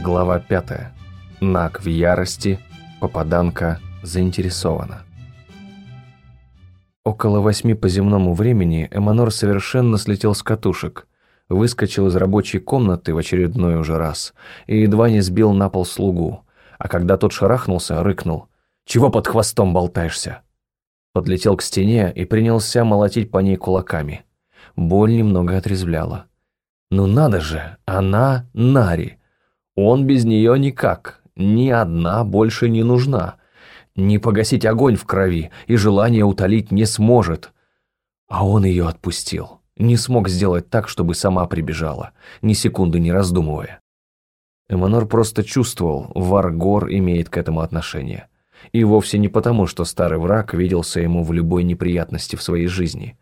Глава 5. Нак в ярости, попаданка заинтересована. Около восьми по земному времени Эманор совершенно слетел с катушек, выскочил из рабочей комнаты в очередной уже раз и едва не сбил на пол слугу, а когда тот шарахнулся, рыкнул. «Чего под хвостом болтаешься?» Подлетел к стене и принялся молотить по ней кулаками. Боль немного отрезвляла. «Ну надо же, она Нари!» Он без нее никак, ни одна больше не нужна. Не погасить огонь в крови и желание утолить не сможет. А он ее отпустил. Не смог сделать так, чтобы сама прибежала, ни секунды не раздумывая. Эманор просто чувствовал, Варгор имеет к этому отношение. И вовсе не потому, что старый враг виделся ему в любой неприятности в своей жизни.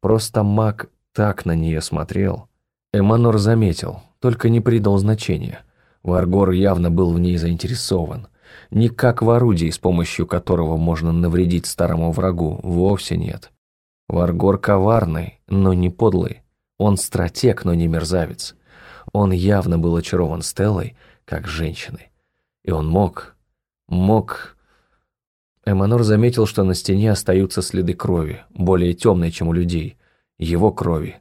Просто маг так на нее смотрел. Эманор заметил, только не придал значения – Варгор явно был в ней заинтересован. Не как в орудии, с помощью которого можно навредить старому врагу, вовсе нет. Варгор коварный, но не подлый. Он стратег, но не мерзавец. Он явно был очарован Стеллой, как женщиной. И он мог... мог... Эманор заметил, что на стене остаются следы крови, более темные, чем у людей. Его крови.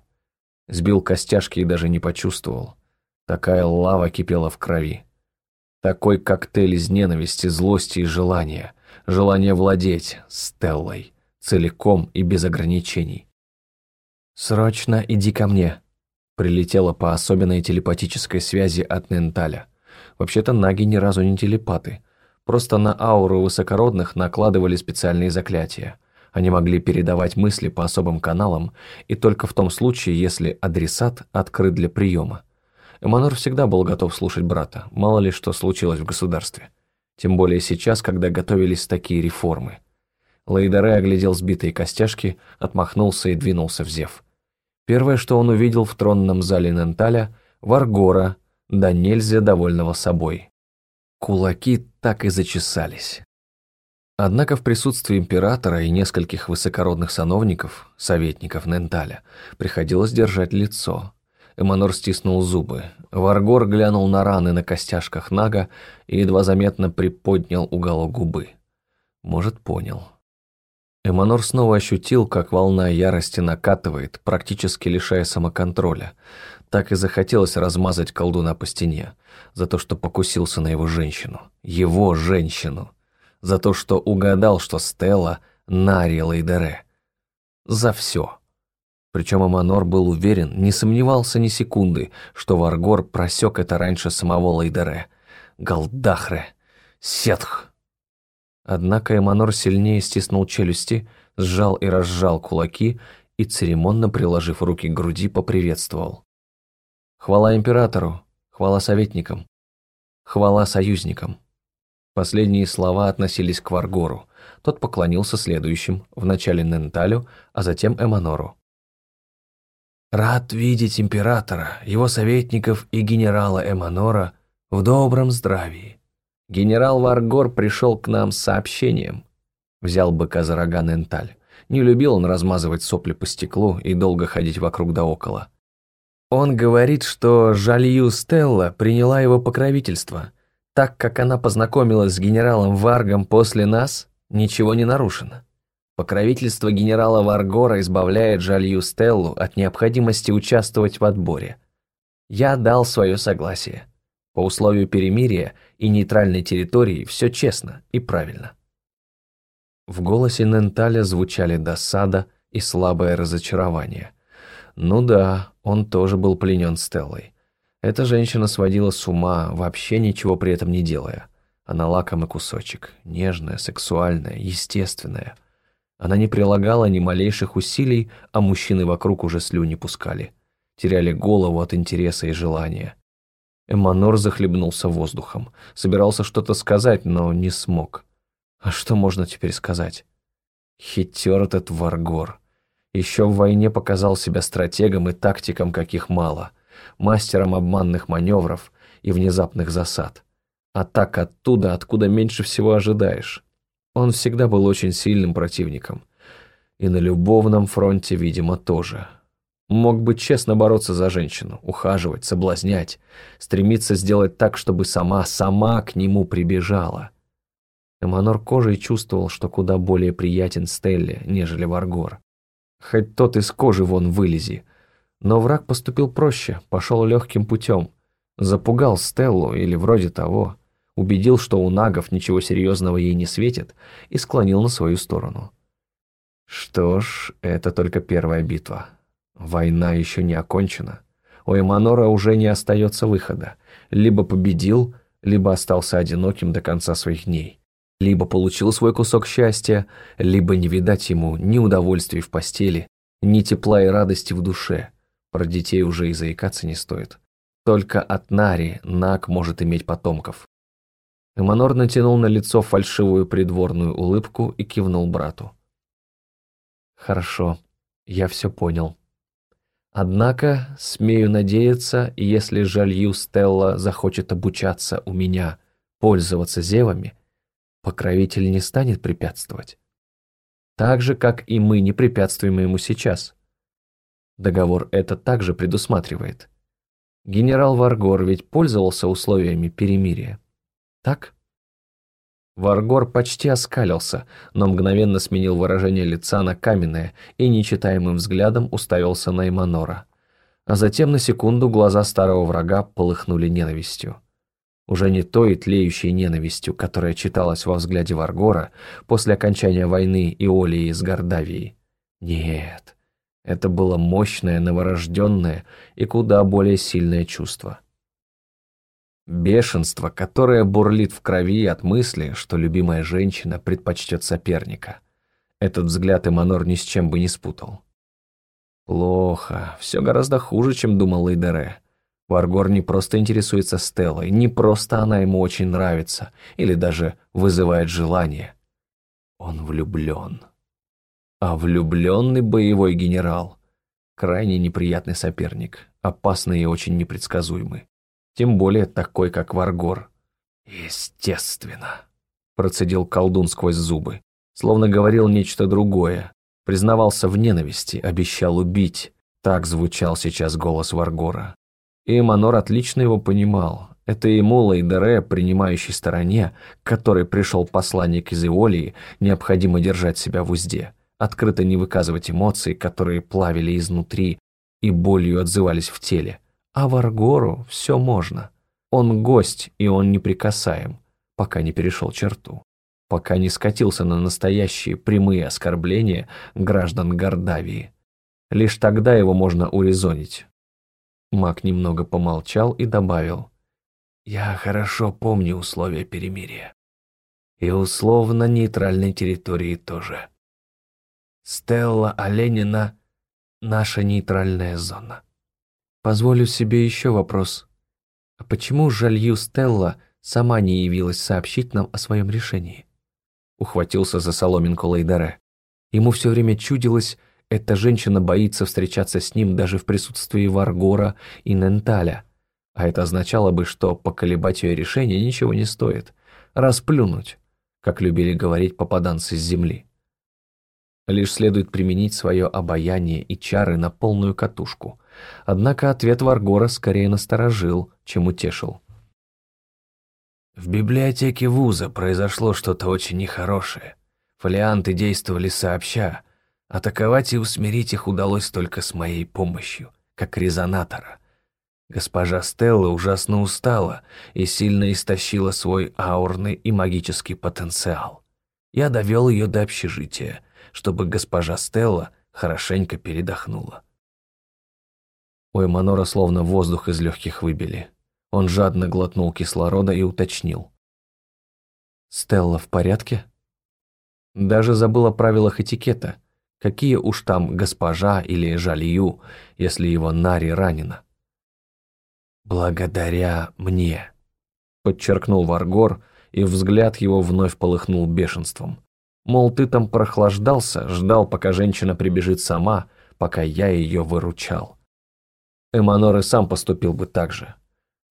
Сбил костяшки и даже не почувствовал. Такая лава кипела в крови. Такой коктейль из ненависти, злости и желания. Желание владеть Стеллой. Целиком и без ограничений. «Срочно иди ко мне», — прилетела по особенной телепатической связи от Ненталя. Вообще-то наги ни разу не телепаты. Просто на ауру высокородных накладывали специальные заклятия. Они могли передавать мысли по особым каналам и только в том случае, если адресат открыт для приема. Эманор всегда был готов слушать брата, мало ли что случилось в государстве. Тем более сейчас, когда готовились такие реформы. Лейдаре оглядел сбитые костяшки, отмахнулся и двинулся в Зев. Первое, что он увидел в тронном зале Ненталя – Варгора, да нельзя довольного собой. Кулаки так и зачесались. Однако в присутствии императора и нескольких высокородных сановников, советников Ненталя, приходилось держать лицо – Эманор стиснул зубы. Варгор глянул на раны на костяшках Нага и едва заметно приподнял уголок губы. Может, понял. Эманор снова ощутил, как волна ярости накатывает, практически лишая самоконтроля. Так и захотелось размазать колдуна по стене. За то, что покусился на его женщину. Его женщину. За то, что угадал, что Стелла – Нари Лейдере. За все. Причем Аманор был уверен, не сомневался ни секунды, что Варгор просек это раньше самого Лейдере. Галдахре! Сетх! Однако Эманор сильнее стиснул челюсти, сжал и разжал кулаки и, церемонно приложив руки к груди, поприветствовал. «Хвала императору, хвала советникам, хвала союзникам». Последние слова относились к Варгору. Тот поклонился следующим, вначале Ненталю, а затем Эманору. Рад видеть императора, его советников и генерала Эманора в добром здравии. Генерал Варгор пришел к нам с сообщением. Взял быка за рога Ненталь. Не любил он размазывать сопли по стеклу и долго ходить вокруг да около. Он говорит, что Жалью Стелла приняла его покровительство. Так как она познакомилась с генералом Варгом после нас, ничего не нарушено. Покровительство генерала Варгора избавляет Жалью Стеллу от необходимости участвовать в отборе. Я дал свое согласие. По условию перемирия и нейтральной территории все честно и правильно. В голосе Ненталя звучали досада и слабое разочарование. Ну да, он тоже был пленен Стеллой. Эта женщина сводила с ума, вообще ничего при этом не делая. Она лакомый кусочек, нежная, сексуальная, естественная – она не прилагала ни малейших усилий, а мужчины вокруг уже слюни пускали. Теряли голову от интереса и желания. Эманор захлебнулся воздухом. Собирался что-то сказать, но не смог. А что можно теперь сказать? Хитер этот Варгор. Еще в войне показал себя стратегом и тактиком, каких мало. Мастером обманных маневров и внезапных засад. А так оттуда, откуда меньше всего ожидаешь. Он всегда был очень сильным противником. И на любовном фронте, видимо, тоже. Мог бы честно бороться за женщину, ухаживать, соблазнять, стремиться сделать так, чтобы сама, сама к нему прибежала. Эманор кожей чувствовал, что куда более приятен Стелле, нежели Варгор. Хоть тот из кожи вон вылези. Но враг поступил проще, пошел легким путем. Запугал Стеллу или вроде того, убедил, что у нагов ничего серьезного ей не светит, и склонил на свою сторону. Что ж, это только первая битва. Война еще не окончена. У Эманора уже не остается выхода. Либо победил, либо остался одиноким до конца своих дней. Либо получил свой кусок счастья, либо не видать ему ни удовольствий в постели, ни тепла и радости в душе. Про детей уже и заикаться не стоит. Только от Нари Наг может иметь потомков. Эманор натянул на лицо фальшивую придворную улыбку и кивнул брату. «Хорошо, я все понял». Однако, смею надеяться, если жалью Стелла захочет обучаться у меня пользоваться зевами, покровитель не станет препятствовать. Так же, как и мы не препятствуем ему сейчас. Договор это также предусматривает. Генерал Варгор ведь пользовался условиями перемирия. Так? Варгор почти оскалился, но мгновенно сменил выражение лица на каменное и нечитаемым взглядом уставился на Эманора. А затем на секунду глаза старого врага полыхнули ненавистью. Уже не той тлеющей ненавистью, которая читалась во взгляде Варгора после окончания войны Иолии с Гордавией. Нет, это было мощное, новорожденное и куда более сильное чувство. Бешенство, которое бурлит в крови от мысли, что любимая женщина предпочтет соперника. Этот взгляд Эманор ни с чем бы не спутал. Плохо, все гораздо хуже, чем думал Лейдере. Варгор не просто интересуется Стеллой, не просто она ему очень нравится или даже вызывает желание. Он влюблен. А влюбленный боевой генерал – крайне неприятный соперник, опасный и очень непредсказуемый тем более такой, как Варгор. «Естественно», — процедил колдун сквозь зубы, словно говорил нечто другое, признавался в ненависти, обещал убить. Так звучал сейчас голос Варгора. И Манор отлично его понимал. Это ему, Лейдере, принимающей стороне, к которой пришел посланник из Иолии, необходимо держать себя в узде, открыто не выказывать эмоции, которые плавили изнутри и болью отзывались в теле. А Варгору все можно. Он гость, и он неприкасаем, пока не перешел черту, пока не скатился на настоящие прямые оскорбления граждан Гордавии. Лишь тогда его можно урезонить. Маг немного помолчал и добавил. «Я хорошо помню условия перемирия. И условно нейтральной территории тоже. Стелла Оленина — наша нейтральная зона». Позволю себе еще вопрос. А почему жалью Стелла сама не явилась сообщить нам о своем решении? Ухватился за соломинку Лейдаре. Ему все время чудилось, эта женщина боится встречаться с ним даже в присутствии Варгора и Ненталя. А это означало бы, что поколебать ее решение ничего не стоит. Расплюнуть, как любили говорить попаданцы с земли. Лишь следует применить свое обаяние и чары на полную катушку – Однако ответ Варгора скорее насторожил, чем утешил. В библиотеке вуза произошло что-то очень нехорошее. Фолианты действовали сообща. Атаковать и усмирить их удалось только с моей помощью, как резонатора. Госпожа Стелла ужасно устала и сильно истощила свой аурный и магический потенциал. Я довел ее до общежития, чтобы госпожа Стелла хорошенько передохнула. У Эманора словно воздух из легких выбили. Он жадно глотнул кислорода и уточнил. «Стелла в порядке?» Даже забыл о правилах этикета. Какие уж там госпожа или жалью, если его Нари ранена. «Благодаря мне», — подчеркнул Варгор, и взгляд его вновь полыхнул бешенством. Мол, ты там прохлаждался, ждал, пока женщина прибежит сама, пока я ее выручал. Эманор и сам поступил бы так же.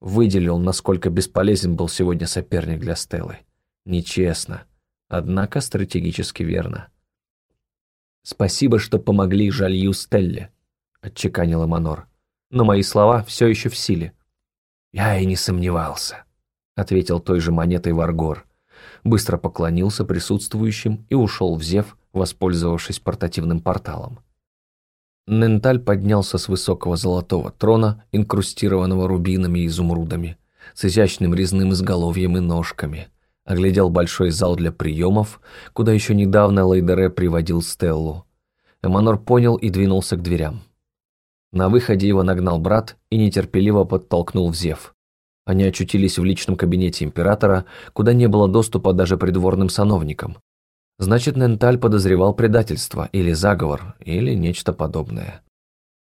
Выделил, насколько бесполезен был сегодня соперник для Стеллы. Нечестно, однако стратегически верно. «Спасибо, что помогли жалью Стелле», отчеканил Манор. «Но мои слова все еще в силе». «Я и не сомневался», — ответил той же монетой Варгор. Быстро поклонился присутствующим и ушел в Зев, воспользовавшись портативным порталом. Ненталь поднялся с высокого золотого трона, инкрустированного рубинами и изумрудами, с изящным резным изголовьем и ножками, оглядел большой зал для приемов, куда еще недавно Лейдере приводил Стеллу. Эманор понял и двинулся к дверям. На выходе его нагнал брат и нетерпеливо подтолкнул в Зев. Они очутились в личном кабинете императора, куда не было доступа даже придворным сановникам. Значит, Ненталь подозревал предательство или заговор, или нечто подобное.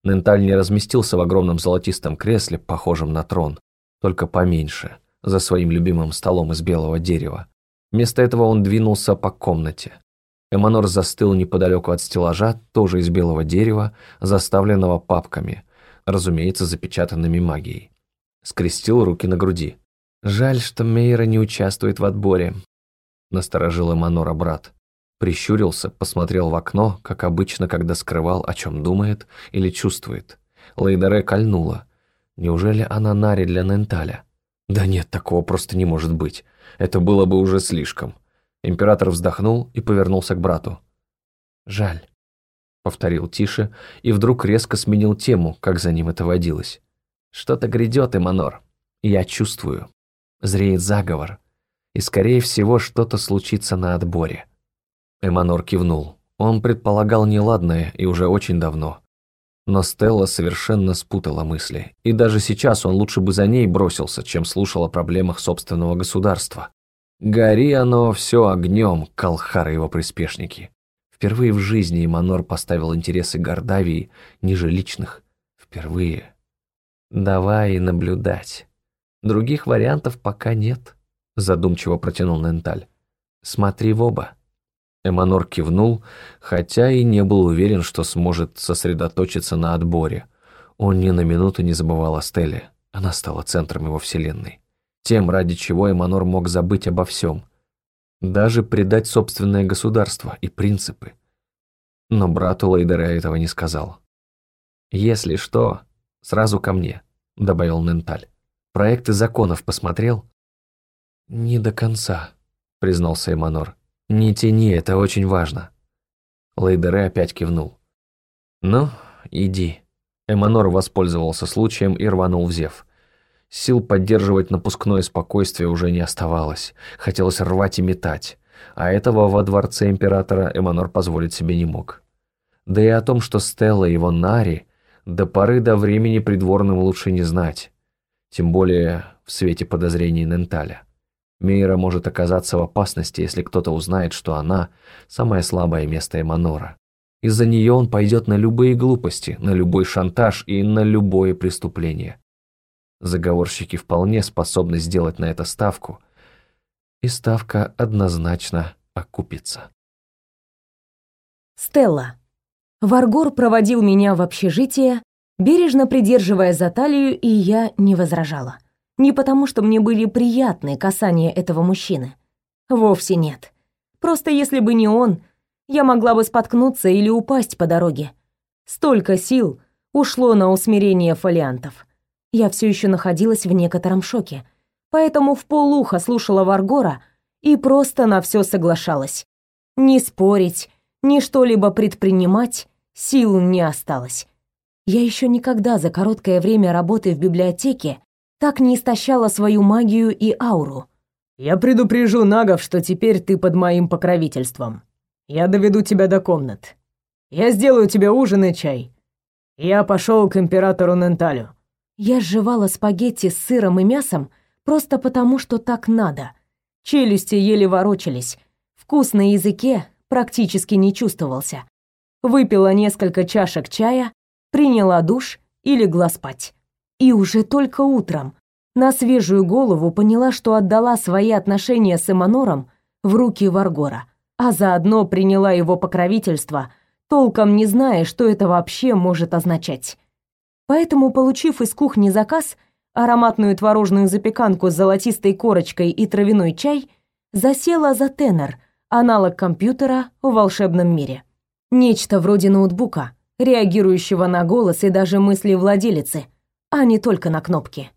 Ненталь не разместился в огромном золотистом кресле, похожем на трон, только поменьше, за своим любимым столом из белого дерева. Вместо этого он двинулся по комнате. Эманор застыл неподалеку от стеллажа, тоже из белого дерева, заставленного папками, разумеется, запечатанными магией. Скрестил руки на груди. «Жаль, что Мейра не участвует в отборе», — насторожил Эманора брат. Прищурился, посмотрел в окно, как обычно, когда скрывал, о чем думает или чувствует. Лейдере кольнула. Неужели она Нари для Ненталя? Да нет, такого просто не может быть. Это было бы уже слишком. Император вздохнул и повернулся к брату. «Жаль», — повторил тише, и вдруг резко сменил тему, как за ним это водилось. «Что-то грядет, Эманор. Я чувствую. Зреет заговор. И, скорее всего, что-то случится на отборе». Эманор кивнул. Он предполагал неладное и уже очень давно. Но Стелла совершенно спутала мысли, и даже сейчас он лучше бы за ней бросился, чем слушал о проблемах собственного государства. Гори оно все огнем, Калхар и его приспешники. Впервые в жизни Иманор поставил интересы Гордавии ниже личных. Впервые. Давай наблюдать. Других вариантов пока нет, задумчиво протянул Ненталь. Смотри в оба. Эманор кивнул, хотя и не был уверен, что сможет сосредоточиться на отборе. Он ни на минуту не забывал о Стелле. Она стала центром его вселенной тем, ради чего Эманор мог забыть обо всем, даже предать собственное государство и принципы. Но брату Лейдера этого не сказал. «Если что, сразу ко мне», — добавил Ненталь. «Проекты законов посмотрел?» «Не до конца», — признался Эманор. «Не тяни, это очень важно». Лейдере опять кивнул. «Ну, иди». Эманор воспользовался случаем и рванул в Зев. Сил поддерживать напускное спокойствие уже не оставалось. Хотелось рвать и метать. А этого во дворце императора Эманор позволить себе не мог. Да и о том, что Стелла его Нари, до поры до времени придворным лучше не знать. Тем более в свете подозрений Ненталя. Мейра может оказаться в опасности, если кто-то узнает, что она – самое слабое место Эманора. Из-за нее он пойдет на любые глупости, на любой шантаж и на любое преступление. Заговорщики вполне способны сделать на это ставку, и ставка однозначно окупится. Стелла. Варгор проводил меня в общежитие, бережно придерживая за талию, и я не возражала. Не потому, что мне были приятны касания этого мужчины. Вовсе нет. Просто если бы не он, я могла бы споткнуться или упасть по дороге. Столько сил ушло на усмирение фолиантов. Я все еще находилась в некотором шоке, поэтому в полуха слушала Варгора и просто на все соглашалась. Ни спорить, ни что-либо предпринимать сил не осталось. Я еще никогда за короткое время работы в библиотеке так не истощала свою магию и ауру. «Я предупрежу нагов, что теперь ты под моим покровительством. Я доведу тебя до комнат. Я сделаю тебе ужин и чай. Я пошел к императору Ненталю. Я сживала спагетти с сыром и мясом просто потому, что так надо. Челюсти еле ворочались, вкус на языке практически не чувствовался. Выпила несколько чашек чая, приняла душ и легла спать. И уже только утром на свежую голову поняла, что отдала свои отношения с Эманором в руки Варгора, а заодно приняла его покровительство, толком не зная, что это вообще может означать. Поэтому, получив из кухни заказ, ароматную творожную запеканку с золотистой корочкой и травяной чай, засела за тенор, аналог компьютера в волшебном мире. Нечто вроде ноутбука, реагирующего на голос и даже мысли владелицы, а не только на кнопки.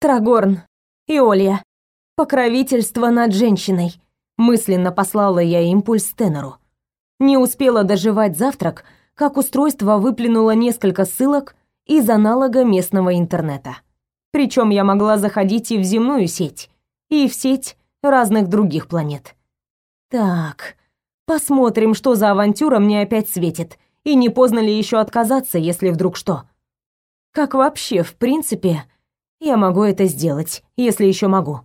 Трагорн, Иолия, покровительство над женщиной. Мысленно послала я импульс Тенору. Не успела доживать завтрак, как устройство выплюнуло несколько ссылок из аналога местного интернета. Причем я могла заходить и в земную сеть, и в сеть разных других планет. Так, посмотрим, что за авантюра мне опять светит, и не поздно ли еще отказаться, если вдруг что. Как вообще, в принципе, я могу это сделать, если еще могу.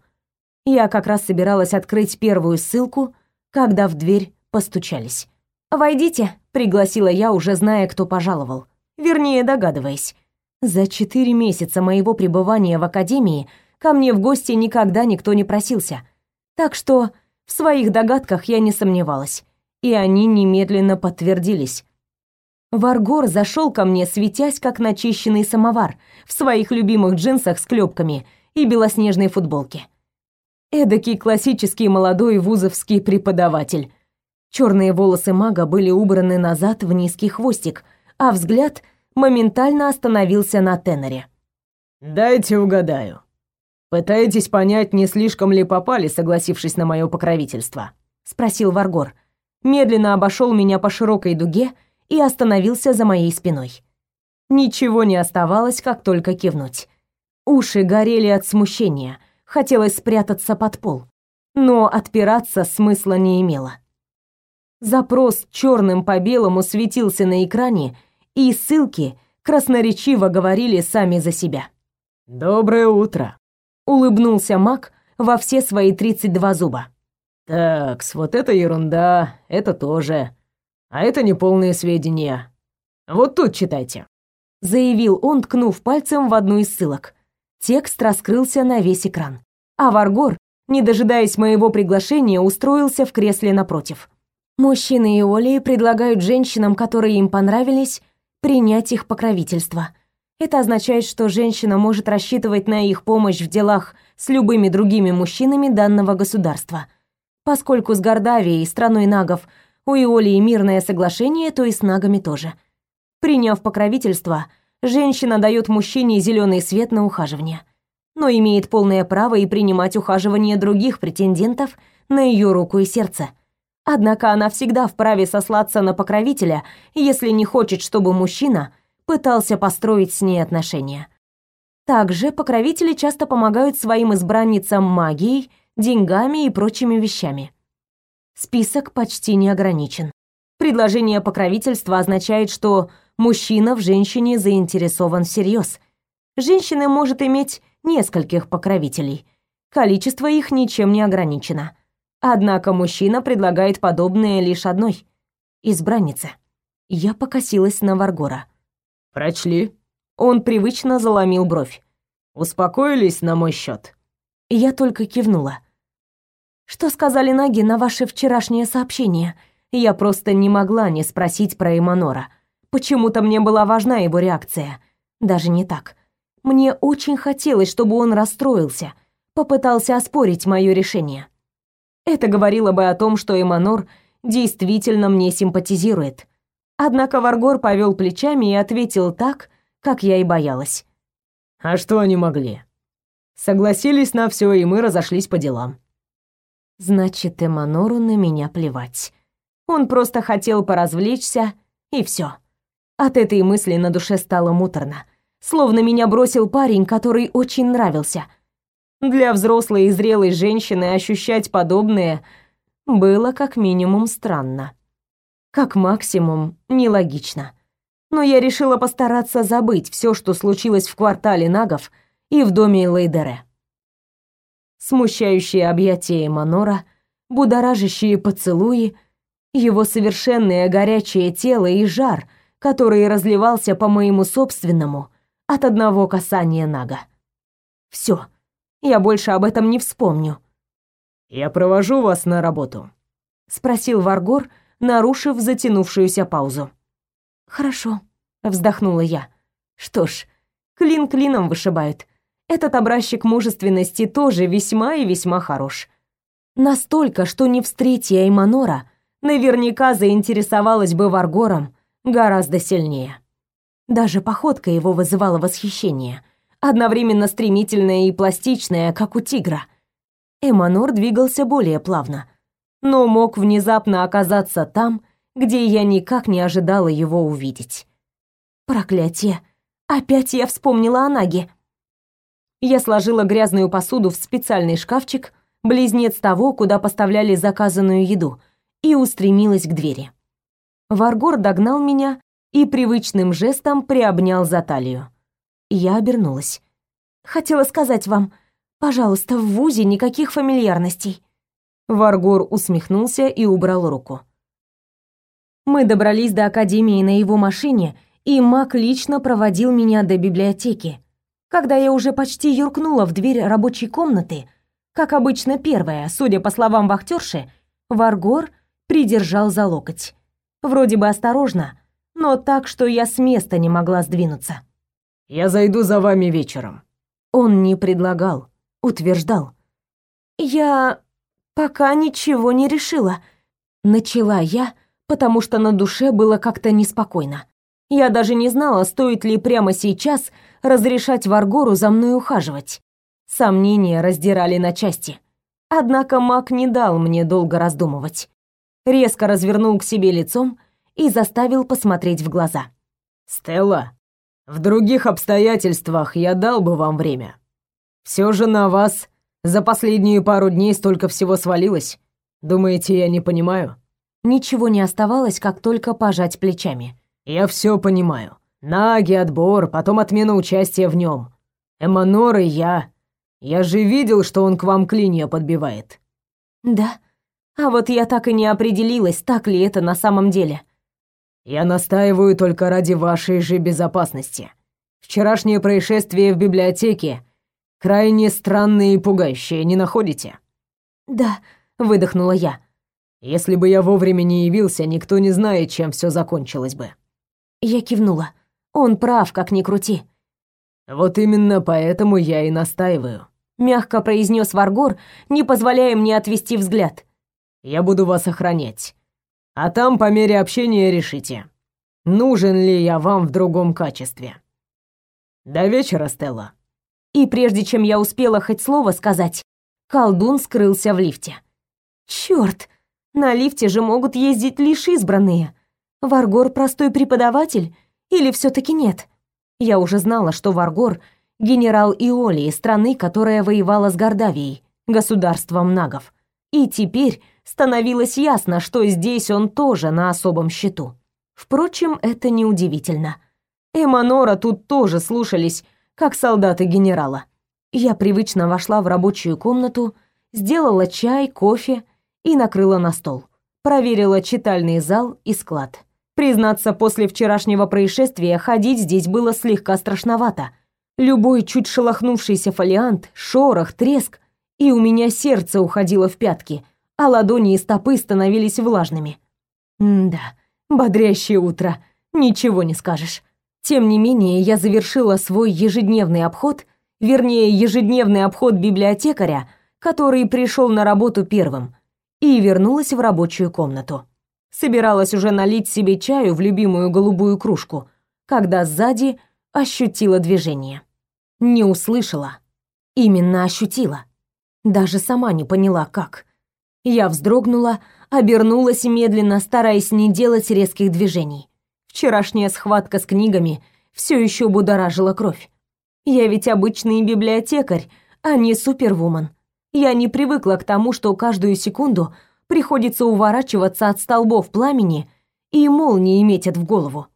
Я как раз собиралась открыть первую ссылку, когда в дверь постучались. «Войдите», — пригласила я, уже зная, кто пожаловал. Вернее, догадываясь. За четыре месяца моего пребывания в академии ко мне в гости никогда никто не просился. Так что в своих догадках я не сомневалась, и они немедленно подтвердились. Варгор зашел ко мне, светясь как начищенный самовар, в своих любимых джинсах с клепками и белоснежной футболке. Эдакий классический молодой вузовский преподаватель. Черные волосы мага были убраны назад в низкий хвостик, а взгляд — моментально остановился на теноре. «Дайте угадаю. Пытаетесь понять, не слишком ли попали, согласившись на мое покровительство?» — спросил Варгор. Медленно обошел меня по широкой дуге и остановился за моей спиной. Ничего не оставалось, как только кивнуть. Уши горели от смущения, хотелось спрятаться под пол, но отпираться смысла не имело. Запрос черным по белому светился на экране, и ссылки красноречиво говорили сами за себя. «Доброе утро», — улыбнулся Мак во все свои 32 зуба. Так, вот это ерунда, это тоже. А это неполные сведения. Вот тут читайте. Заявил он, ткнув пальцем в одну из ссылок. Текст раскрылся на весь экран. А Варгор, не дожидаясь моего приглашения, устроился в кресле напротив. Мужчины и Оли предлагают женщинам, которые им понравились, принять их покровительство. Это означает, что женщина может рассчитывать на их помощь в делах с любыми другими мужчинами данного государства. Поскольку с Гордавией, страной нагов, у Иолии мирное соглашение, то и с нагами тоже. Приняв покровительство, женщина дает мужчине зеленый свет на ухаживание, но имеет полное право и принимать ухаживание других претендентов на ее руку и сердце – Однако она всегда вправе сослаться на покровителя, если не хочет, чтобы мужчина пытался построить с ней отношения. Также покровители часто помогают своим избранницам магией, деньгами и прочими вещами. Список почти не ограничен. Предложение покровительства означает, что мужчина в женщине заинтересован всерьез. Женщина может иметь нескольких покровителей. Количество их ничем не ограничено. Однако мужчина предлагает подобное лишь одной избраннице. Я покосилась на Варгора. Прочли? Он привычно заломил бровь. Успокоились на мой счет. Я только кивнула. Что сказали Наги на ваше вчерашнее сообщение? Я просто не могла не спросить про Эманора. Почему-то мне была важна его реакция. Даже не так. Мне очень хотелось, чтобы он расстроился, попытался оспорить мое решение. Это говорило бы о том, что Эманор действительно мне симпатизирует. Однако Варгор повел плечами и ответил так, как я и боялась. А что они могли? Согласились на все, и мы разошлись по делам. Значит, Эманору на меня плевать. Он просто хотел поразвлечься, и все. От этой мысли на душе стало муторно. Словно меня бросил парень, который очень нравился — для взрослой и зрелой женщины ощущать подобное было как минимум странно. Как максимум нелогично. Но я решила постараться забыть все, что случилось в квартале Нагов и в доме Лейдере. Смущающие объятия Манора, будоражащие поцелуи, его совершенное горячее тело и жар, который разливался по моему собственному от одного касания Нага. Все. Я больше об этом не вспомню. Я провожу вас на работу, спросил Варгор, нарушив затянувшуюся паузу. Хорошо, вздохнула я. Что ж, клин клином вышибают. Этот образчик мужественности тоже весьма и весьма хорош. Настолько, что не встретя Эйманора, наверняка заинтересовалась бы Варгором гораздо сильнее. Даже походка его вызывала восхищение, одновременно стремительная и пластичная, как у тигра. Эманор двигался более плавно, но мог внезапно оказаться там, где я никак не ожидала его увидеть. Проклятие! Опять я вспомнила о Наге. Я сложила грязную посуду в специальный шкафчик, близнец того, куда поставляли заказанную еду, и устремилась к двери. Варгор догнал меня и привычным жестом приобнял за талию. Я обернулась. Хотела сказать вам, пожалуйста, в ВУЗе никаких фамильярностей. Варгор усмехнулся и убрал руку. Мы добрались до академии на его машине, и Мак лично проводил меня до библиотеки. Когда я уже почти юркнула в дверь рабочей комнаты, как обычно первая, судя по словам вахтерши, Варгор придержал за локоть. Вроде бы осторожно, но так, что я с места не могла сдвинуться. «Я зайду за вами вечером». Он не предлагал, утверждал. «Я пока ничего не решила», — начала я, потому что на душе было как-то неспокойно. Я даже не знала, стоит ли прямо сейчас разрешать Варгору за мной ухаживать. Сомнения раздирали на части. Однако маг не дал мне долго раздумывать. Резко развернул к себе лицом и заставил посмотреть в глаза. «Стелла, в других обстоятельствах я дал бы вам время. Все же на вас за последние пару дней столько всего свалилось. Думаете, я не понимаю?» Ничего не оставалось, как только пожать плечами. «Я все понимаю. Наги, отбор, потом отмена участия в нем. Эманор и я. Я же видел, что он к вам клинья подбивает». «Да. А вот я так и не определилась, так ли это на самом деле. Я настаиваю только ради вашей же безопасности. Вчерашнее происшествие в библиотеке крайне странное и пугающее, не находите? Да, выдохнула я. Если бы я вовремя не явился, никто не знает, чем все закончилось бы. Я кивнула. Он прав, как ни крути. Вот именно поэтому я и настаиваю, мягко произнес Варгор, не позволяя мне отвести взгляд. Я буду вас охранять. А там по мере общения решите, нужен ли я вам в другом качестве. До вечера, Стелла. И прежде чем я успела хоть слово сказать, колдун скрылся в лифте. Черт, на лифте же могут ездить лишь избранные. Варгор простой преподаватель или все таки нет? Я уже знала, что Варгор генерал Иолии, страны, которая воевала с Гордавией, государством нагов. И теперь становилось ясно, что здесь он тоже на особом счету. Впрочем, это неудивительно. Эманора тут тоже слушались, как солдаты генерала. Я привычно вошла в рабочую комнату, сделала чай, кофе и накрыла на стол. Проверила читальный зал и склад. Признаться, после вчерашнего происшествия ходить здесь было слегка страшновато. Любой чуть шелохнувшийся фолиант, шорох, треск, и у меня сердце уходило в пятки — а ладони и стопы становились влажными. М-да, бодрящее утро, ничего не скажешь. Тем не менее, я завершила свой ежедневный обход, вернее, ежедневный обход библиотекаря, который пришел на работу первым, и вернулась в рабочую комнату. Собиралась уже налить себе чаю в любимую голубую кружку, когда сзади ощутила движение. Не услышала, именно ощутила. Даже сама не поняла, как. Я вздрогнула, обернулась медленно, стараясь не делать резких движений. Вчерашняя схватка с книгами все еще будоражила кровь. Я ведь обычный библиотекарь, а не супервумен. Я не привыкла к тому, что каждую секунду приходится уворачиваться от столбов пламени и молнии метят в голову.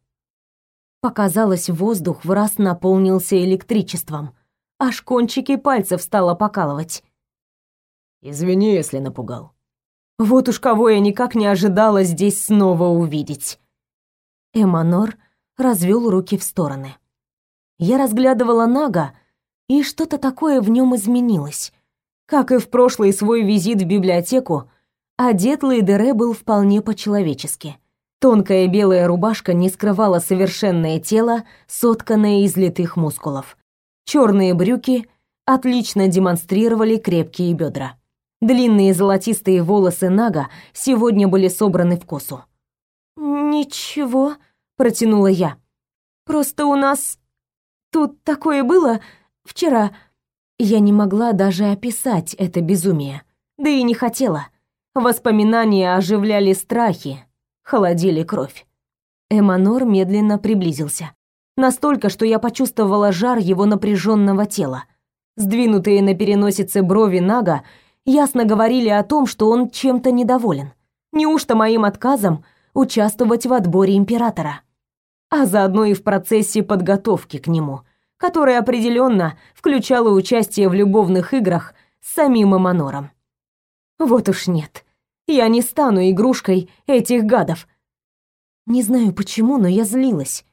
Показалось, воздух в раз наполнился электричеством. Аж кончики пальцев стало покалывать. «Извини, если напугал», вот уж кого я никак не ожидала здесь снова увидеть. Эманор развел руки в стороны. Я разглядывала Нага, и что-то такое в нем изменилось. Как и в прошлый свой визит в библиотеку, одет Лейдере был вполне по-человечески. Тонкая белая рубашка не скрывала совершенное тело, сотканное из литых мускулов. Черные брюки отлично демонстрировали крепкие бедра. Длинные золотистые волосы Нага сегодня были собраны в косу. «Ничего», — протянула я. Просто у нас тут такое было вчера. Я не могла даже описать это безумие, да и не хотела. Воспоминания оживляли страхи, холодили кровь. Эманор медленно приблизился. Настолько, что я почувствовала жар его напряженного тела. Сдвинутые на переносице брови Нага ясно говорили о том, что он чем-то недоволен. Неужто моим отказом участвовать в отборе императора? А заодно и в процессе подготовки к нему, которая определенно включала участие в любовных играх с самим Эманором. Вот уж нет. Я не стану игрушкой этих гадов. Не знаю почему, но я злилась.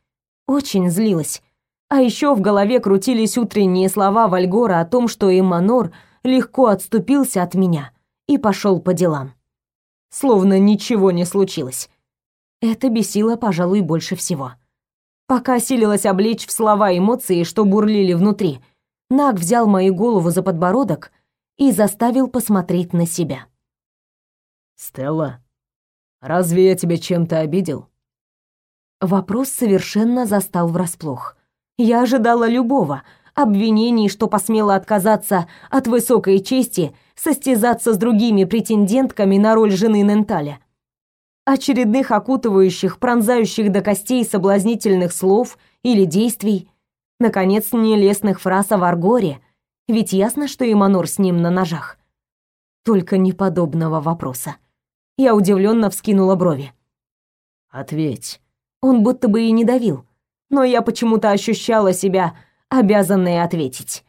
Очень злилась. А еще в голове крутились утренние слова Вальгора о том, что Эманор легко отступился от меня и пошел по делам. Словно ничего не случилось. Это бесило, пожалуй, больше всего. Пока силилась облечь в слова эмоции, что бурлили внутри, Наг взял мою голову за подбородок и заставил посмотреть на себя. «Стелла, разве я тебя чем-то обидел?» Вопрос совершенно застал врасплох. Я ожидала любого обвинений, что посмела отказаться от высокой чести состязаться с другими претендентками на роль жены Ненталя. Очередных окутывающих, пронзающих до костей соблазнительных слов или действий, наконец, нелестных фраз о Варгоре, ведь ясно, что Иманор с ним на ножах. Только не подобного вопроса. Я удивленно вскинула брови. «Ответь». Он будто бы и не давил, но я почему-то ощущала себя обязанной ответить.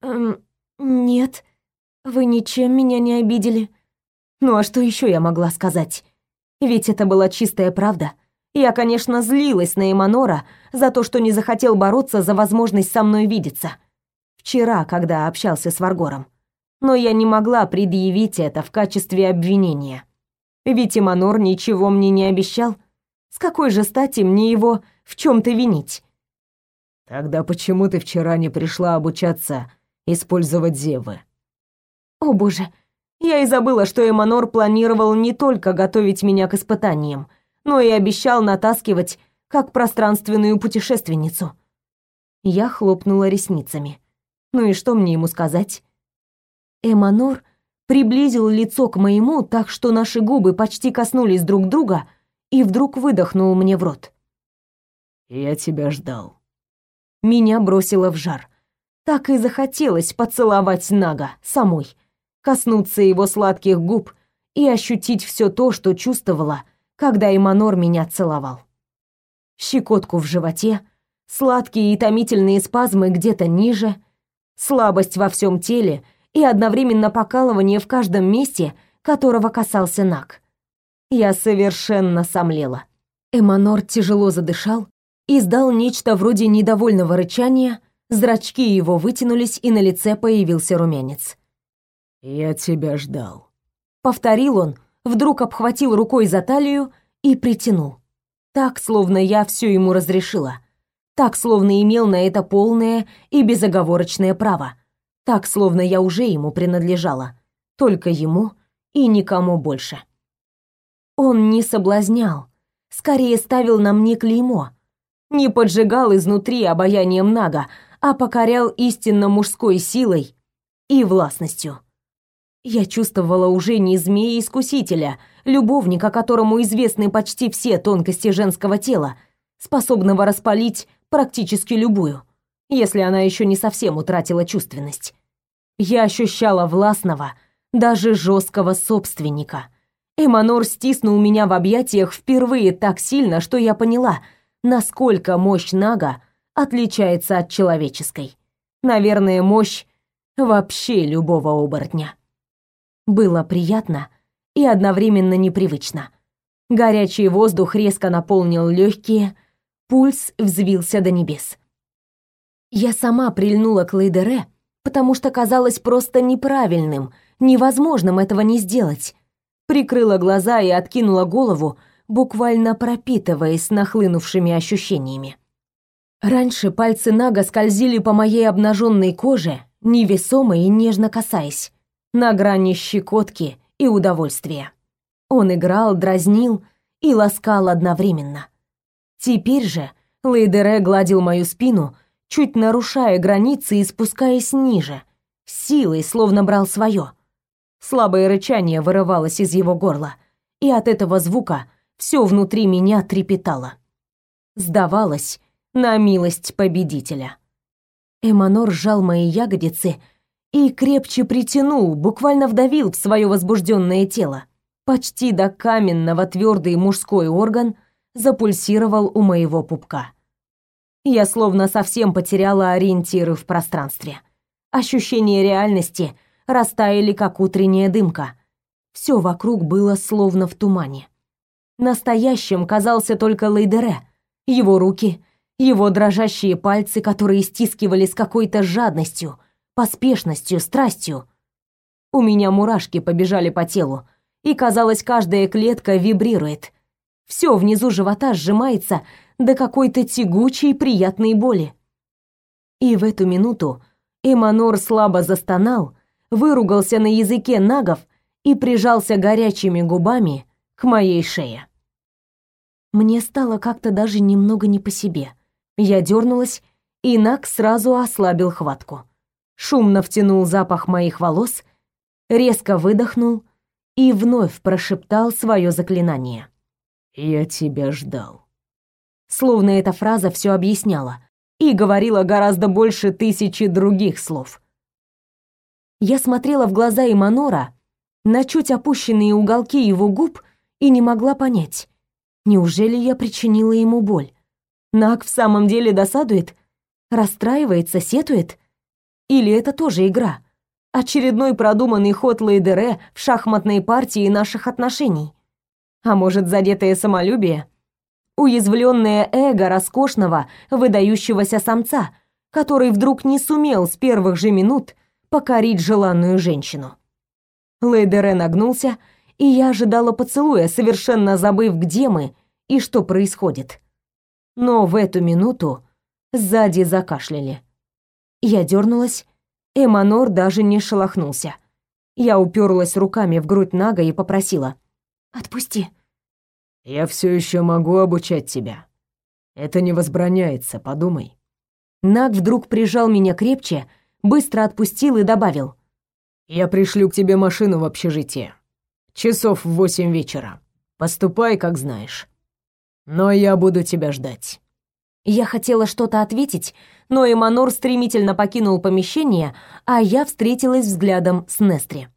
«Эм, нет, вы ничем меня не обидели. Ну а что еще я могла сказать? Ведь это была чистая правда. Я, конечно, злилась на Эманора за то, что не захотел бороться за возможность со мной видеться. Вчера, когда общался с Варгором но я не могла предъявить это в качестве обвинения. Ведь Иманор ничего мне не обещал. С какой же стати мне его в чем то винить? Тогда почему ты вчера не пришла обучаться использовать зевы? О боже, я и забыла, что Эманор планировал не только готовить меня к испытаниям, но и обещал натаскивать как пространственную путешественницу. Я хлопнула ресницами. Ну и что мне ему сказать? Эманор приблизил лицо к моему, так что наши губы почти коснулись друг друга, и вдруг выдохнул мне в рот. «Я тебя ждал». Меня бросило в жар. Так и захотелось поцеловать Нага самой, коснуться его сладких губ и ощутить все то, что чувствовала, когда Эманор меня целовал. Щекотку в животе, сладкие и томительные спазмы где-то ниже, слабость во всем теле — и одновременно покалывание в каждом месте, которого касался Нак. Я совершенно сомлела. Эманор тяжело задышал, издал нечто вроде недовольного рычания, зрачки его вытянулись, и на лице появился румянец. «Я тебя ждал», — повторил он, вдруг обхватил рукой за талию и притянул. Так, словно я все ему разрешила. Так, словно имел на это полное и безоговорочное право так, словно я уже ему принадлежала, только ему и никому больше. Он не соблазнял, скорее ставил на мне клеймо, не поджигал изнутри обаянием Нага, а покорял истинно мужской силой и властностью. Я чувствовала уже не змея-искусителя, любовника, которому известны почти все тонкости женского тела, способного распалить практически любую — если она еще не совсем утратила чувственность. Я ощущала властного, даже жесткого собственника. Эманор стиснул меня в объятиях впервые так сильно, что я поняла, насколько мощь Нага отличается от человеческой. Наверное, мощь вообще любого оборотня. Было приятно и одновременно непривычно. Горячий воздух резко наполнил легкие, пульс взвился до небес. Я сама прильнула к Лейдере, потому что казалось просто неправильным, невозможным этого не сделать. Прикрыла глаза и откинула голову, буквально пропитываясь нахлынувшими ощущениями. Раньше пальцы Нага скользили по моей обнаженной коже, невесомо и нежно касаясь, на грани щекотки и удовольствия. Он играл, дразнил и ласкал одновременно. Теперь же Лейдере гладил мою спину, чуть нарушая границы и спускаясь ниже, силой словно брал свое. Слабое рычание вырывалось из его горла, и от этого звука все внутри меня трепетало. Сдавалось на милость победителя. Эманор сжал мои ягодицы и крепче притянул, буквально вдавил в свое возбужденное тело. Почти до каменного твердый мужской орган запульсировал у моего пупка. Я словно совсем потеряла ориентиры в пространстве. Ощущения реальности растаяли, как утренняя дымка. Все вокруг было словно в тумане. Настоящим казался только Лейдере, его руки, его дрожащие пальцы, которые стискивали с какой-то жадностью, поспешностью, страстью. У меня мурашки побежали по телу, и казалось, каждая клетка вибрирует. Все внизу живота сжимается до какой-то тягучей приятной боли. И в эту минуту Эманор слабо застонал, выругался на языке нагов и прижался горячими губами к моей шее. Мне стало как-то даже немного не по себе. Я дернулась, и Наг сразу ослабил хватку. Шумно втянул запах моих волос, резко выдохнул и вновь прошептал свое заклинание. «Я тебя ждал». Словно эта фраза все объясняла и говорила гораздо больше тысячи других слов. Я смотрела в глаза Иманора, на чуть опущенные уголки его губ и не могла понять, неужели я причинила ему боль. Нак в самом деле досадует, расстраивается, сетует? Или это тоже игра? Очередной продуманный ход Лейдере в шахматной партии наших отношений? А может, задетое самолюбие? Уязвленное эго роскошного, выдающегося самца, который вдруг не сумел с первых же минут покорить желанную женщину. Лейдере нагнулся, и я ожидала поцелуя, совершенно забыв, где мы и что происходит. Но в эту минуту сзади закашляли. Я дернулась, Эманор даже не шелохнулся. Я уперлась руками в грудь Нага и попросила. «Отпусти». «Я все еще могу обучать тебя. Это не возбраняется, подумай». Наг вдруг прижал меня крепче, быстро отпустил и добавил. «Я пришлю к тебе машину в общежитие. Часов в восемь вечера. Поступай, как знаешь. Но я буду тебя ждать». Я хотела что-то ответить, но Эманор стремительно покинул помещение, а я встретилась взглядом с Нестри.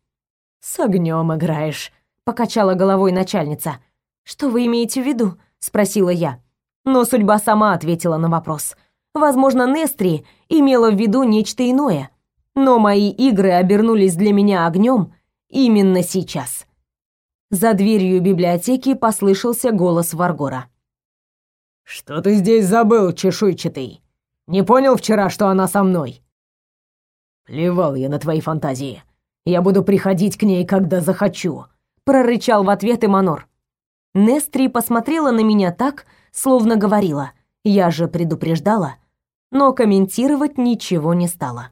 «С огнем играешь», — покачала головой начальница. «Что вы имеете в виду?» — спросила я. Но судьба сама ответила на вопрос. Возможно, Нестри имела в виду нечто иное, но мои игры обернулись для меня огнем именно сейчас. За дверью библиотеки послышался голос Варгора. «Что ты здесь забыл, чешуйчатый? Не понял вчера, что она со мной?» «Плевал я на твои фантазии. Я буду приходить к ней, когда захочу», — прорычал в ответ Эманор. Нестри посмотрела на меня так, словно говорила, «Я же предупреждала», но комментировать ничего не стала.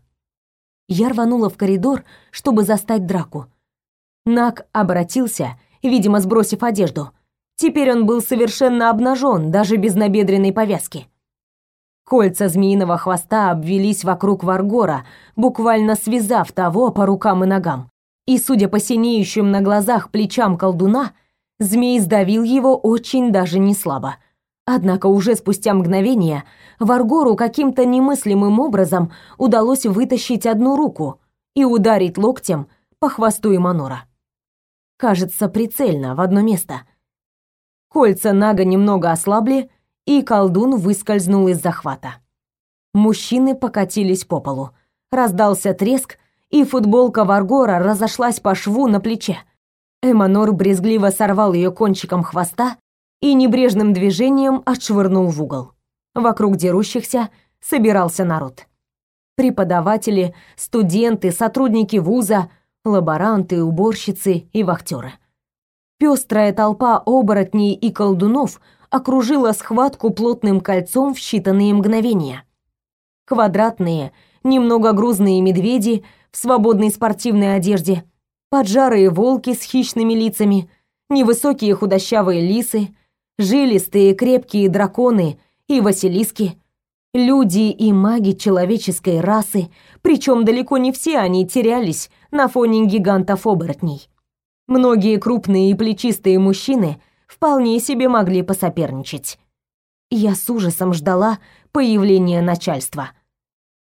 Я рванула в коридор, чтобы застать драку. Нак обратился, видимо, сбросив одежду — Теперь он был совершенно обнажен, даже без набедренной повязки. Кольца змеиного хвоста обвелись вокруг Варгора, буквально связав того по рукам и ногам. И, судя по синеющим на глазах плечам колдуна, змей сдавил его очень даже не слабо. Однако уже спустя мгновение Варгору каким-то немыслимым образом удалось вытащить одну руку и ударить локтем по хвосту Иманора. Кажется, прицельно, в одно место — Кольца Нага немного ослабли, и колдун выскользнул из захвата. Мужчины покатились по полу. Раздался треск, и футболка Варгора разошлась по шву на плече. Эманор брезгливо сорвал ее кончиком хвоста и небрежным движением отшвырнул в угол. Вокруг дерущихся собирался народ. Преподаватели, студенты, сотрудники вуза, лаборанты, уборщицы и вахтеры. Пестрая толпа оборотней и колдунов окружила схватку плотным кольцом в считанные мгновения. Квадратные, немного грузные медведи в свободной спортивной одежде, поджарые волки с хищными лицами, невысокие худощавые лисы, Жилистые крепкие драконы и василиски, люди и маги человеческой расы, причем далеко не все они терялись на фоне гигантов-оборотней. Многие крупные и плечистые мужчины вполне себе могли посоперничать. Я с ужасом ждала появления начальства.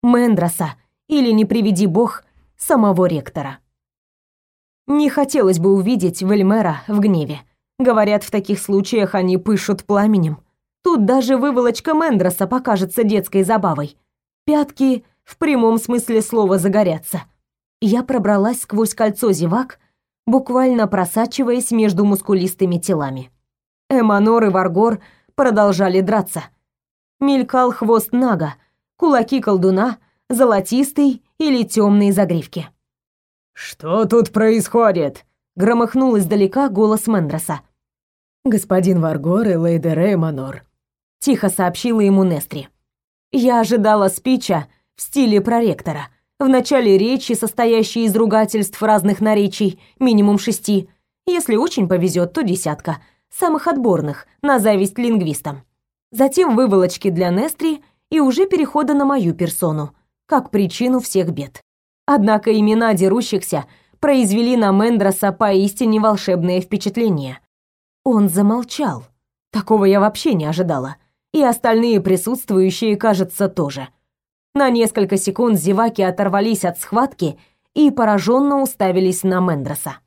Мендроса или, не приведи бог, самого ректора. Не хотелось бы увидеть Вельмера в гневе. Говорят, в таких случаях они пышут пламенем. Тут даже выволочка Мендроса покажется детской забавой. Пятки в прямом смысле слова загорятся. Я пробралась сквозь кольцо зевак, буквально просачиваясь между мускулистыми телами. Эманор и Варгор продолжали драться. Мелькал хвост Нага, кулаки колдуна, золотистый или темные загривки. «Что тут происходит?» — громыхнул издалека голос Мендроса. «Господин Варгор и лейди Реймонор», — тихо сообщила ему Нестри. Я ожидала спича в стиле проректора. В начале речи, состоящей из ругательств разных наречий, минимум шести. Если очень повезет, то десятка. Самых отборных, на зависть лингвистам. Затем выволочки для Нестри и уже перехода на мою персону, как причину всех бед. Однако имена дерущихся произвели на Мендроса поистине волшебное впечатление. Он замолчал. Такого я вообще не ожидала. И остальные присутствующие, кажется, тоже. На несколько секунд зеваки оторвались от схватки и пораженно уставились на Мендроса.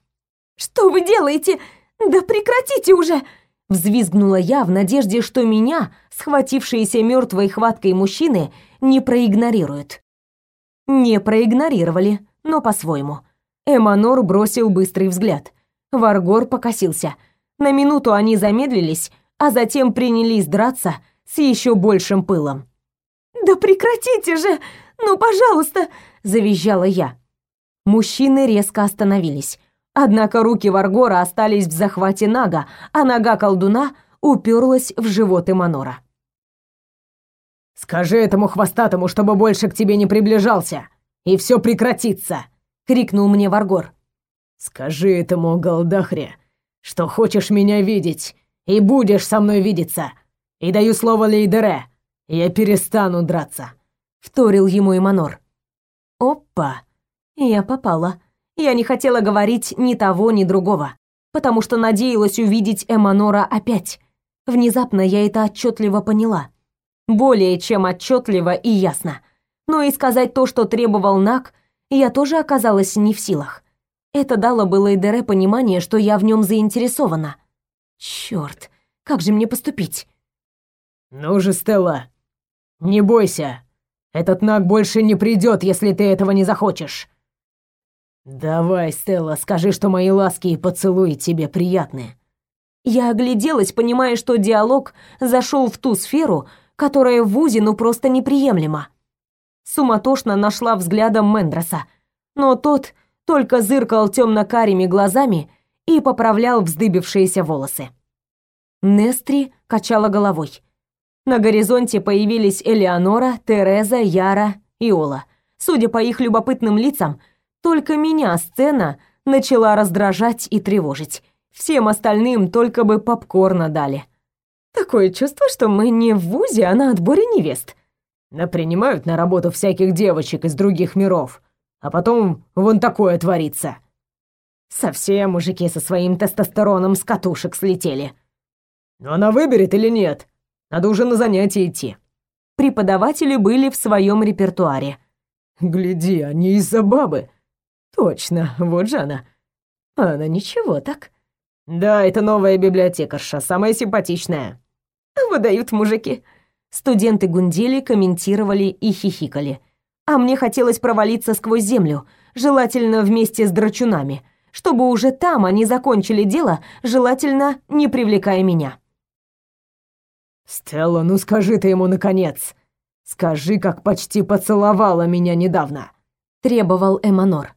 «Что вы делаете? Да прекратите уже!» Взвизгнула я в надежде, что меня, схватившиеся мертвой хваткой мужчины, не проигнорируют. Не проигнорировали, но по-своему. Эманор бросил быстрый взгляд. Варгор покосился. На минуту они замедлились, а затем принялись драться с еще большим пылом. «Да прекратите же! Ну, пожалуйста!» – завизжала я. Мужчины резко остановились. Однако руки Варгора остались в захвате Нага, а нога колдуна уперлась в живот Эманора. «Скажи этому хвостатому, чтобы больше к тебе не приближался, и все прекратится!» — крикнул мне Варгор. «Скажи этому Голдахре, что хочешь меня видеть, и будешь со мной видеться, и даю слово Лейдере, я перестану драться», — вторил ему Иманор. «Опа! Я попала. Я не хотела говорить ни того, ни другого, потому что надеялась увидеть Эманора опять. Внезапно я это отчетливо поняла» более чем отчетливо и ясно. Но и сказать то, что требовал Нак, я тоже оказалась не в силах. Это дало было Эдере понимание, что я в нем заинтересована. Черт, как же мне поступить? «Ну же, Стелла, не бойся. Этот Нак больше не придет, если ты этого не захочешь. Давай, Стелла, скажи, что мои ласки и поцелуи тебе приятны». Я огляделась, понимая, что диалог зашел в ту сферу, которая в ВУЗе ну просто неприемлема. Суматошно нашла взглядом Мендроса, но тот только зыркал темно-карими глазами и поправлял вздыбившиеся волосы. Нестри качала головой. На горизонте появились Элеонора, Тереза, Яра и Ола. Судя по их любопытным лицам, только меня сцена начала раздражать и тревожить. Всем остальным только бы попкорна дали. Такое чувство, что мы не в ВУЗе, а на отборе невест. Напринимают на работу всяких девочек из других миров, а потом вон такое творится. Совсем мужики со своим тестостероном с катушек слетели. Но она выберет или нет? Надо уже на занятия идти. Преподаватели были в своем репертуаре. Гляди, они из-за бабы. Точно, вот же она. Она ничего так. Да, это новая библиотекарша, самая симпатичная. Выдают мужики. Студенты гундели, комментировали и хихикали. А мне хотелось провалиться сквозь землю, желательно вместе с драчунами, чтобы уже там они закончили дело, желательно не привлекая меня. «Стелла, ну скажи ты ему, наконец! Скажи, как почти поцеловала меня недавно!» — требовал Эманор.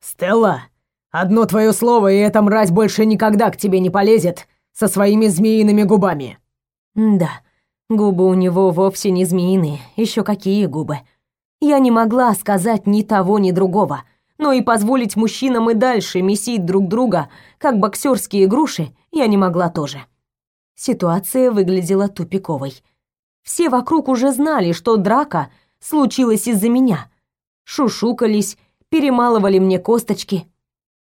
«Стелла, одно твое слово, и эта мразь больше никогда к тебе не полезет со своими змеиными губами!» Да, губы у него вовсе не змеиные, еще какие губы. Я не могла сказать ни того, ни другого, но и позволить мужчинам и дальше месить друг друга, как боксерские груши, я не могла тоже. Ситуация выглядела тупиковой. Все вокруг уже знали, что драка случилась из-за меня. Шушукались, перемалывали мне косточки,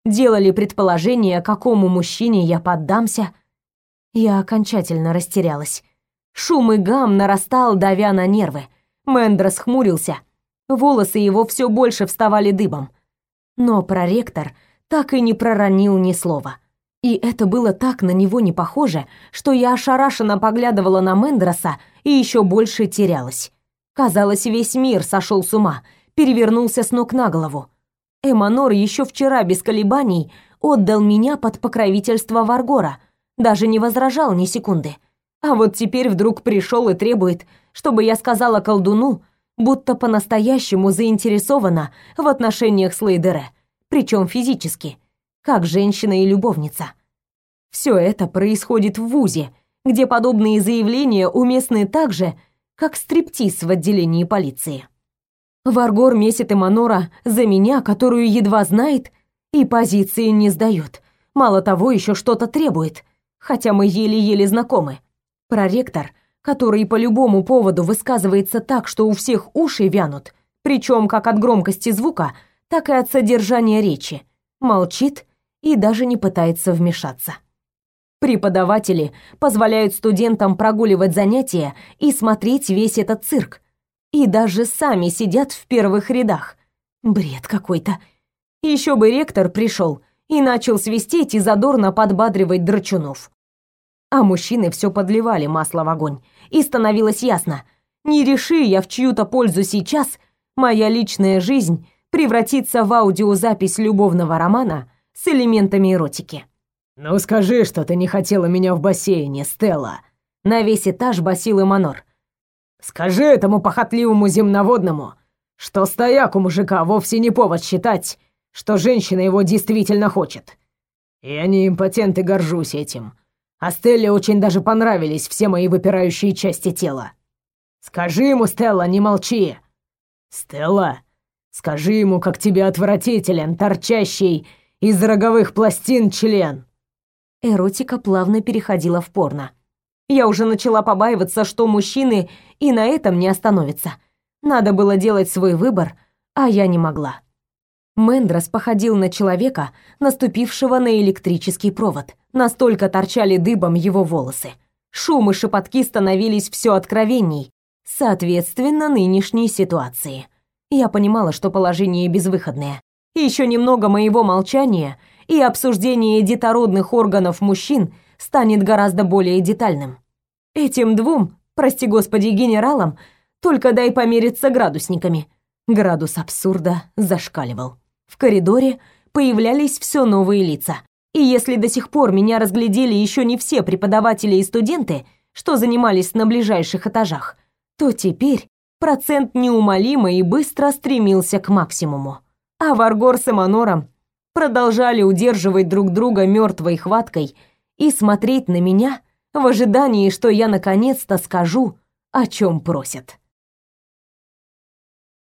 делали предположение, какому мужчине я поддамся. Я окончательно растерялась. Шум и гам нарастал, давя на нервы. Мендрос хмурился. Волосы его все больше вставали дыбом. Но проректор так и не проронил ни слова. И это было так на него не похоже, что я ошарашенно поглядывала на Мендроса и еще больше терялась. Казалось, весь мир сошел с ума, перевернулся с ног на голову. Эманор еще вчера без колебаний отдал меня под покровительство Варгора, даже не возражал ни секунды. А вот теперь вдруг пришел и требует, чтобы я сказала колдуну, будто по-настоящему заинтересована в отношениях с Лейдере, причем физически, как женщина и любовница. Все это происходит в ВУЗе, где подобные заявления уместны так же, как стриптиз в отделении полиции. Варгор месит Эманора за меня, которую едва знает, и позиции не сдает. Мало того, еще что-то требует, хотя мы еле-еле знакомы. Проректор, который по любому поводу высказывается так, что у всех уши вянут, причем как от громкости звука, так и от содержания речи, молчит и даже не пытается вмешаться. Преподаватели позволяют студентам прогуливать занятия и смотреть весь этот цирк. И даже сами сидят в первых рядах. Бред какой-то. Еще бы ректор пришел и начал свистеть и задорно подбадривать драчунов. А мужчины все подливали масло в огонь, и становилось ясно, не реши я в чью-то пользу сейчас, моя личная жизнь превратится в аудиозапись любовного романа с элементами эротики. «Ну скажи, что ты не хотела меня в бассейне, Стелла!» На весь этаж басил Эманор. «Скажи этому похотливому земноводному, что стояк у мужика вовсе не повод считать, что женщина его действительно хочет. Я не импотент и горжусь этим. А Стелле очень даже понравились все мои выпирающие части тела. Скажи ему, Стелла, не молчи. Стелла, скажи ему, как тебе отвратителен торчащий из роговых пластин член эротика плавно переходила в порно. Я уже начала побаиваться, что мужчины и на этом не остановятся. Надо было делать свой выбор, а я не могла. Мендрос походил на человека, наступившего на электрический провод. Настолько торчали дыбом его волосы. Шум и шепотки становились все откровенней, соответственно нынешней ситуации. Я понимала, что положение безвыходное. Еще немного моего молчания, и обсуждение детородных органов мужчин станет гораздо более детальным. Этим двум, прости господи, генералам, только дай помериться градусниками. Градус абсурда зашкаливал. В коридоре появлялись все новые лица. И если до сих пор меня разглядели еще не все преподаватели и студенты, что занимались на ближайших этажах, то теперь процент неумолимо и быстро стремился к максимуму. А Варгор с Эманором продолжали удерживать друг друга мертвой хваткой и смотреть на меня в ожидании, что я наконец-то скажу, о чем просят.